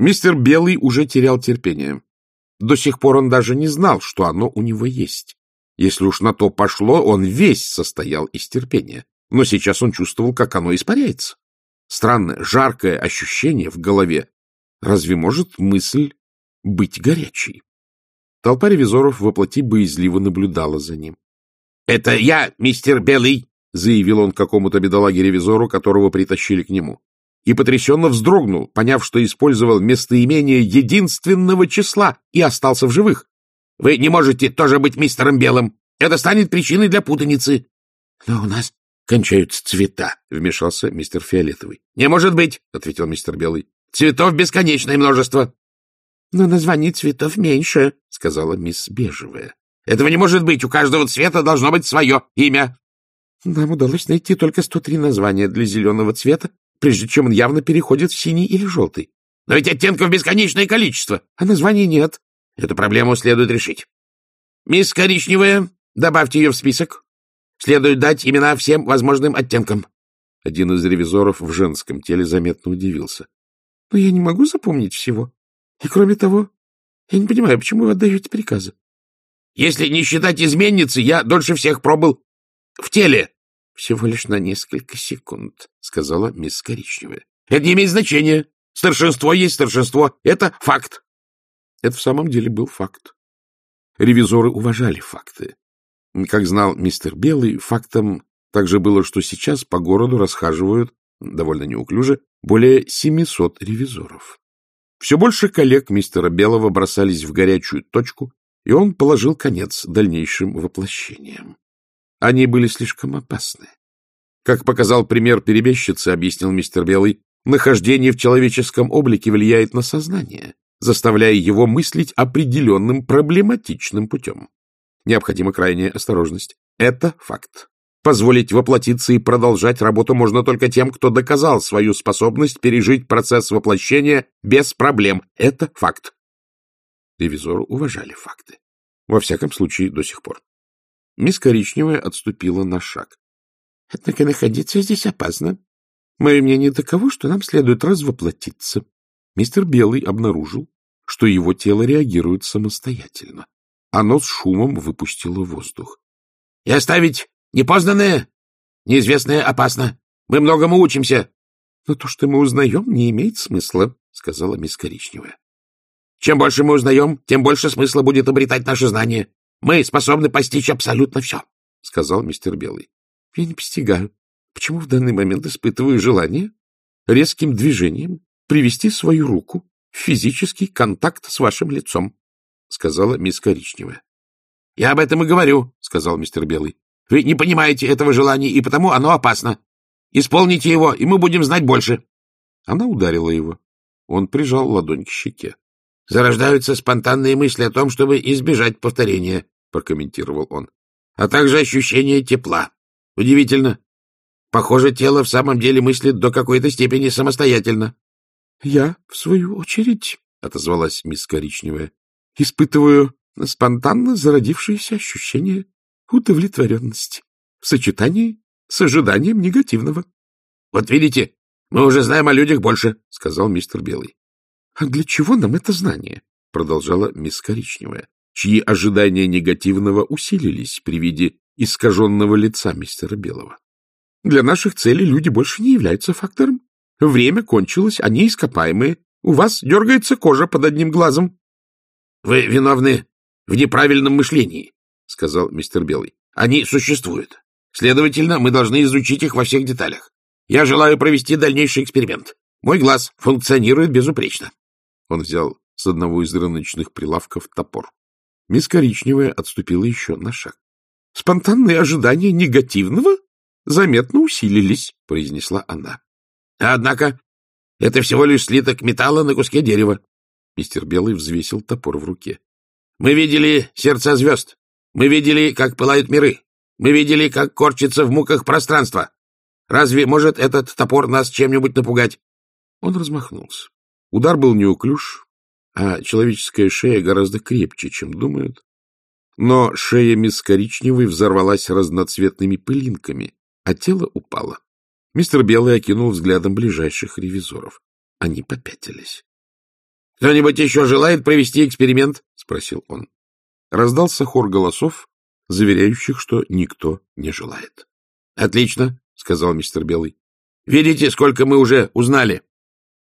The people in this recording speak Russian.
Мистер Белый уже терял терпение. До сих пор он даже не знал, что оно у него есть. Если уж на то пошло, он весь состоял из терпения. Но сейчас он чувствовал, как оно испаряется. Странное, жаркое ощущение в голове. Разве может мысль быть горячей? Толпа ревизоров воплоти боязливо наблюдала за ним. — Это я, мистер Белый! — заявил он какому-то бедолаге-ревизору, которого притащили к нему. И потрясенно вздрогнул, поняв, что использовал местоимение единственного числа и остался в живых. Вы не можете тоже быть мистером Белым. Это станет причиной для путаницы. — Но у нас кончаются цвета, — вмешался мистер Фиолетовый. — Не может быть, — ответил мистер Белый. — Цветов бесконечное множество. — Но названий цветов меньше, — сказала мисс Бежевая. — Этого не может быть. У каждого цвета должно быть свое имя. — Нам удалось найти только 103 названия для зеленого цвета, прежде чем он явно переходит в синий или желтый. — Но ведь оттенков бесконечное количество, а названий нет. Эту проблему следует решить. Мисс Коричневая, добавьте ее в список. Следует дать имена всем возможным оттенкам. Один из ревизоров в женском теле заметно удивился. — Но я не могу запомнить всего. И кроме того, я не понимаю, почему вы отдаете приказы. — Если не считать изменницы, я дольше всех пробыл в теле. — Всего лишь на несколько секунд, — сказала мисс Коричневая. — Это не имеет значения. Старшинство есть старшинство. Это факт. Это в самом деле был факт. Ревизоры уважали факты. Как знал мистер Белый, фактом также было, что сейчас по городу расхаживают, довольно неуклюже, более 700 ревизоров. Все больше коллег мистера Белого бросались в горячую точку, и он положил конец дальнейшим воплощениям. Они были слишком опасны. Как показал пример перебежчицы, объяснил мистер Белый, нахождение в человеческом облике влияет на сознание заставляя его мыслить определенным проблематичным путем. Необходима крайняя осторожность. Это факт. Позволить воплотиться и продолжать работу можно только тем, кто доказал свою способность пережить процесс воплощения без проблем. Это факт. Ревизоры уважали факты. Во всяком случае, до сих пор. Мисс Коричневая отступила на шаг. — Однако находиться здесь опасно. Мое мнение таково, что нам следует развоплотиться. Мистер Белый обнаружил, что его тело реагирует самостоятельно. Оно с шумом выпустило воздух. — И оставить непознанное, неизвестное опасно. Мы многому учимся. — Но то, что мы узнаем, не имеет смысла, — сказала мисс Коричневая. — Чем больше мы узнаем, тем больше смысла будет обретать наше знание. Мы способны постичь абсолютно все, — сказал мистер Белый. — Я не постигаю. Почему в данный момент испытываю желание резким движением привести свою руку в физический контакт с вашим лицом, — сказала мисс Коричневая. — Я об этом и говорю, — сказал мистер Белый. — Вы не понимаете этого желания, и потому оно опасно. Исполните его, и мы будем знать больше. Она ударила его. Он прижал ладонь к щеке. — Зарождаются спонтанные мысли о том, чтобы избежать повторения, — прокомментировал он, — а также ощущение тепла. Удивительно. Похоже, тело в самом деле мыслит до какой-то степени самостоятельно. — Я, в свою очередь, — отозвалась мисс Коричневая, — испытываю спонтанно зародившееся ощущение удовлетворенности в сочетании с ожиданием негативного. — Вот видите, мы уже знаем о людях больше, — сказал мистер Белый. — А для чего нам это знание? — продолжала мисс Коричневая, чьи ожидания негативного усилились при виде искаженного лица мистера Белого. — Для наших целей люди больше не являются фактором. Время кончилось, они ископаемые. У вас дергается кожа под одним глазом. — Вы виновны в неправильном мышлении, — сказал мистер Белый. — Они существуют. Следовательно, мы должны изучить их во всех деталях. Я желаю провести дальнейший эксперимент. Мой глаз функционирует безупречно. Он взял с одного из рыночных прилавков топор. Мисс Коричневая отступила еще на шаг. — Спонтанные ожидания негативного заметно усилились, — произнесла она. Однако это всего лишь слиток металла на куске дерева. Мистер Белый взвесил топор в руке. Мы видели сердца звезд. Мы видели, как пылают миры. Мы видели, как корчится в муках пространство. Разве может этот топор нас чем-нибудь напугать? Он размахнулся. Удар был неуклюж, а человеческая шея гораздо крепче, чем думают. Но шея мисс Коричневой взорвалась разноцветными пылинками, а тело упало. Мистер Белый окинул взглядом ближайших ревизоров. Они попятились. Кто-нибудь еще желает провести эксперимент? — спросил он. Раздался хор голосов, заверяющих, что никто не желает. — Отлично, — сказал мистер Белый. — Видите, сколько мы уже узнали?